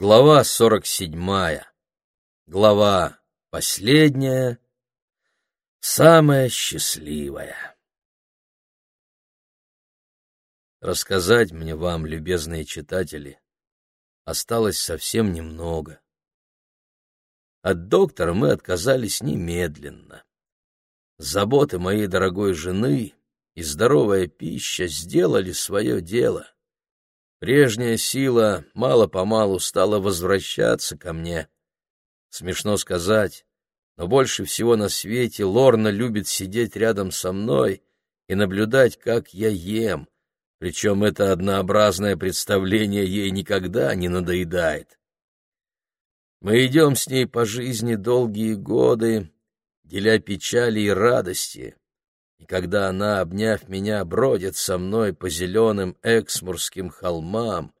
Глава сорок седьмая. Глава последняя, самая счастливая. Рассказать мне вам, любезные читатели, осталось совсем немного. От доктора мы отказались немедленно. Заботы моей дорогой жены и здоровая пища сделали свое дело. Прежняя сила мало-помалу стала возвращаться ко мне. Смешно сказать, но больше всего на свете Лорна любит сидеть рядом со мной и наблюдать, как я ем, причем это однообразное представление ей никогда не надоедает. Мы идем с ней по жизни долгие годы, деля печали и радости, и когда она, обняв меня, бродит со мной по зеленым эксмурским холмам,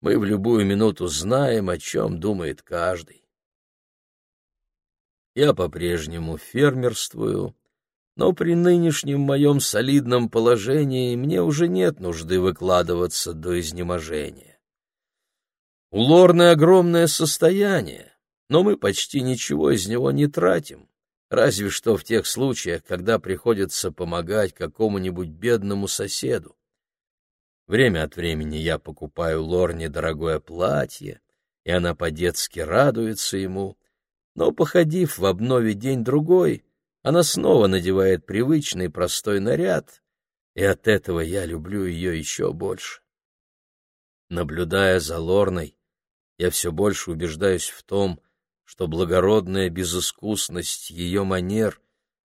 мы в любую минуту знаем, о чем думает каждый. Я по-прежнему фермерствую, но при нынешнем моем солидном положении мне уже нет нужды выкладываться до изнеможения. У Лорны огромное состояние, но мы почти ничего из него не тратим разве что в тех случаях, когда приходится помогать какому-нибудь бедному соседу. Время от времени я покупаю Лорне дорогое платье, и она по-детски радуется ему, но, походив в обнове день-другой, она снова надевает привычный простой наряд, и от этого я люблю ее еще больше. Наблюдая за Лорной, я все больше убеждаюсь в том, что благородная безыскусность ее манер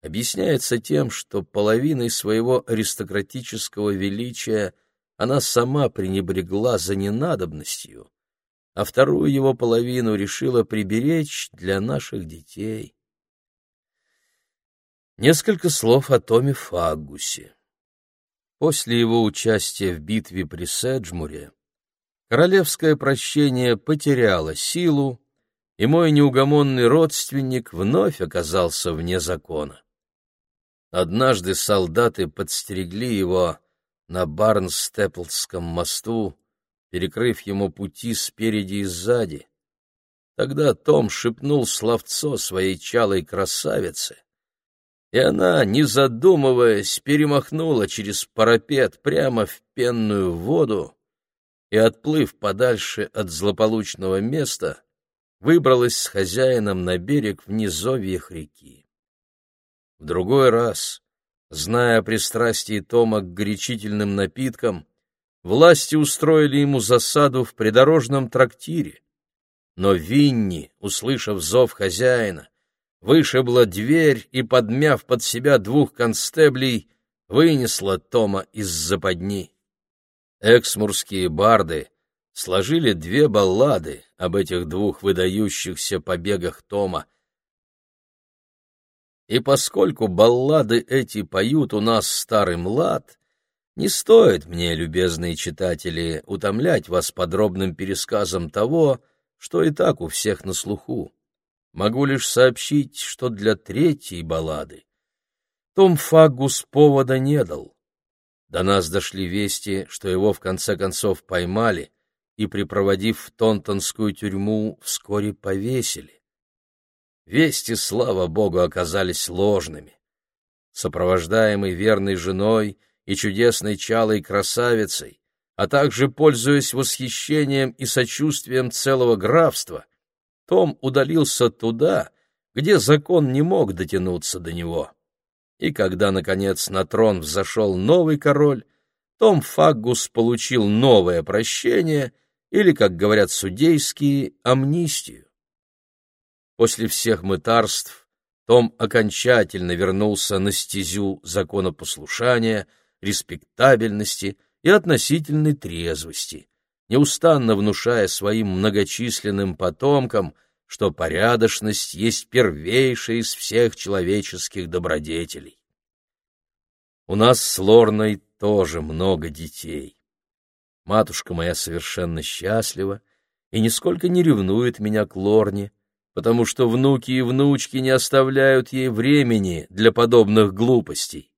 объясняется тем, что половиной своего аристократического величия она сама пренебрегла за ненадобностью, а вторую его половину решила приберечь для наших детей. Несколько слов о Томе Фаггусе. После его участия в битве при Седжмуре королевское прощение потеряло силу, и мой неугомонный родственник вновь оказался вне закона. Однажды солдаты подстерегли его на Барнстеплском мосту, перекрыв ему пути спереди и сзади. Тогда Том шепнул словцо своей чалой красавице, и она, не задумываясь, перемахнула через парапет прямо в пенную воду и, отплыв подальше от злополучного места, выбралась с хозяином на берег в низовьях реки. В другой раз, зная о пристрастии Тома к горячительным напиткам, власти устроили ему засаду в придорожном трактире. Но Винни, услышав зов хозяина, вышибла дверь и, подмяв под себя двух констеблей, вынесла Тома из западни. Эксмурские барды сложили две баллады об этих двух выдающихся побегах Тома. И поскольку баллады эти поют у нас старый млад, не стоит мне, любезные читатели, утомлять вас подробным пересказом того, что и так у всех на слуху. Могу лишь сообщить, что для третьей баллады Том Фагус повода не дал. До нас дошли вести, что его в конце концов поймали — и, припроводив в Тонтонскую тюрьму, вскоре повесили. Вести, слава богу, оказались ложными. Сопровождаемый верной женой и чудесной чалой красавицей, а также пользуясь восхищением и сочувствием целого графства, том удалился туда, где закон не мог дотянуться до него. И когда, наконец, на трон взошел новый король, том Фаггус получил новое прощение — или, как говорят судейские, амнистию. После всех мытарств Том окончательно вернулся на стезю законопослушания, респектабельности и относительной трезвости, неустанно внушая своим многочисленным потомкам, что порядочность есть первейшая из всех человеческих добродетелей. У нас с Лорной тоже много детей. Матушка моя совершенно счастлива и нисколько не ревнует меня к Лорне, потому что внуки и внучки не оставляют ей времени для подобных глупостей.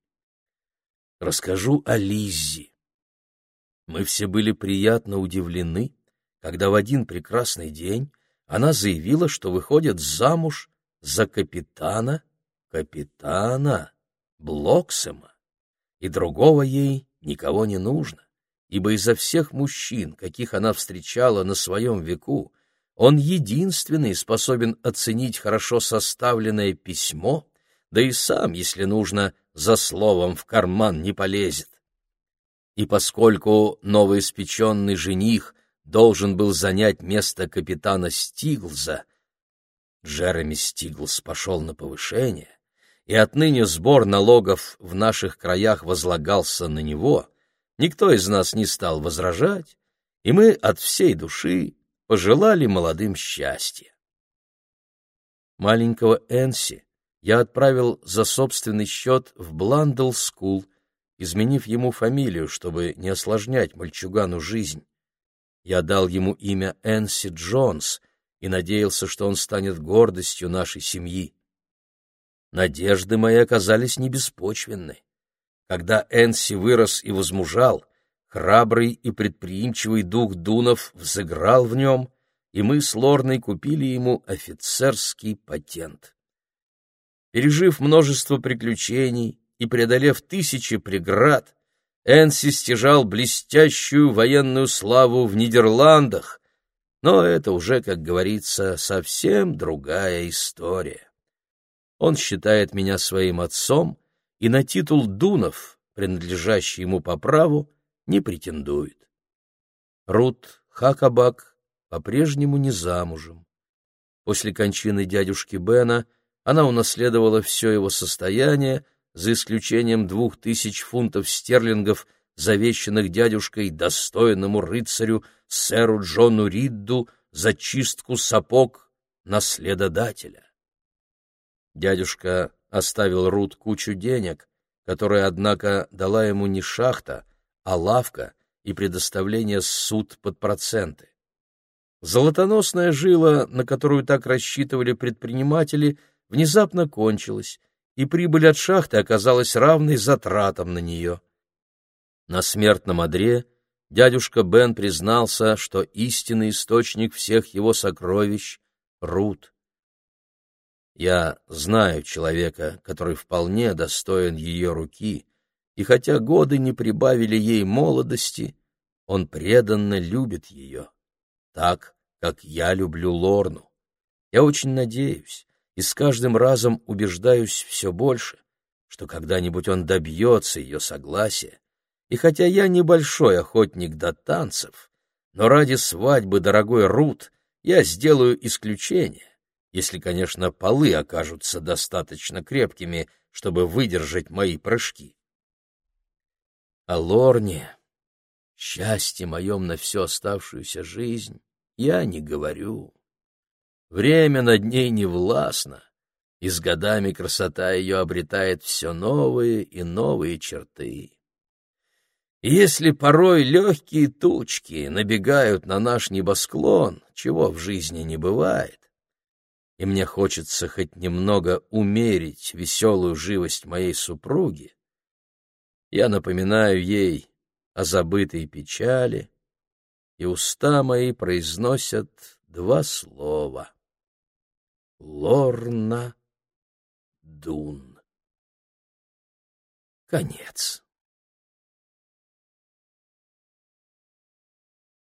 Расскажу о Лиззи. Мы все были приятно удивлены когда в один прекрасный день она заявила, что выходит замуж за капитана, капитана Блоксема, и другого ей никого не нужно, ибо изо всех мужчин, каких она встречала на своем веку, он единственный способен оценить хорошо составленное письмо, да и сам, если нужно, за словом в карман не полезет. И поскольку новоиспеченный жених должен был занять место капитана Стиглза, Джереми Стиглс пошел на повышение, и отныне сбор налогов в наших краях возлагался на него, никто из нас не стал возражать, и мы от всей души пожелали молодым счастья. Маленького Энси я отправил за собственный счет в Бландл-скул, изменив ему фамилию, чтобы не осложнять мальчугану жизнь. Я дал ему имя Энси Джонс и надеялся, что он станет гордостью нашей семьи. Надежды мои оказались небеспочвенны. Когда Энси вырос и возмужал, Храбрый и предприимчивый дух Дунов взыграл в нем, и мы с Лорной купили ему офицерский патент. Пережив множество приключений и преодолев тысячи преград, Энси стяжал блестящую военную славу в Нидерландах, но это уже, как говорится, совсем другая история. Он считает меня своим отцом, и на титул Дунов, принадлежащий ему по праву, не претендует. Рут Хакабак по-прежнему не замужем. После кончины дядюшки Бена она унаследовала все его состояние, за исключением двух тысяч фунтов стерлингов, завещанных дядюшкой достойному рыцарю сэру Джону Ридду за чистку сапог наследодателя. Дядюшка оставил Рут кучу денег, которые, однако, дала ему не шахта, а лавка и предоставление суд под проценты. Золотоносная жила, на которую так рассчитывали предприниматели, внезапно кончилась, и прибыль от шахты оказалась равной затратам на нее. На смертном одре дядюшка Бен признался, что истинный источник всех его сокровищ — Рут. Я знаю человека, который вполне достоин ее руки, и хотя годы не прибавили ей молодости, он преданно любит ее, так, как я люблю Лорну. Я очень надеюсь и с каждым разом убеждаюсь все больше, что когда-нибудь он добьется ее согласия, и хотя я небольшой охотник до танцев, но ради свадьбы дорогой Рут я сделаю исключение, если, конечно, полы окажутся достаточно крепкими, чтобы выдержать мои прыжки. О Лорне, счастье моем на всю оставшуюся жизнь, я не говорю. Время над ней не властно, и с годами красота ее обретает все новые и новые черты. Если порой легкие тучки набегают на наш небосклон, чего в жизни не бывает, и мне хочется хоть немного умерить веселую живость моей супруги, я напоминаю ей о забытой печали, и уста мои произносят два слова. Лорна Дун. Конец.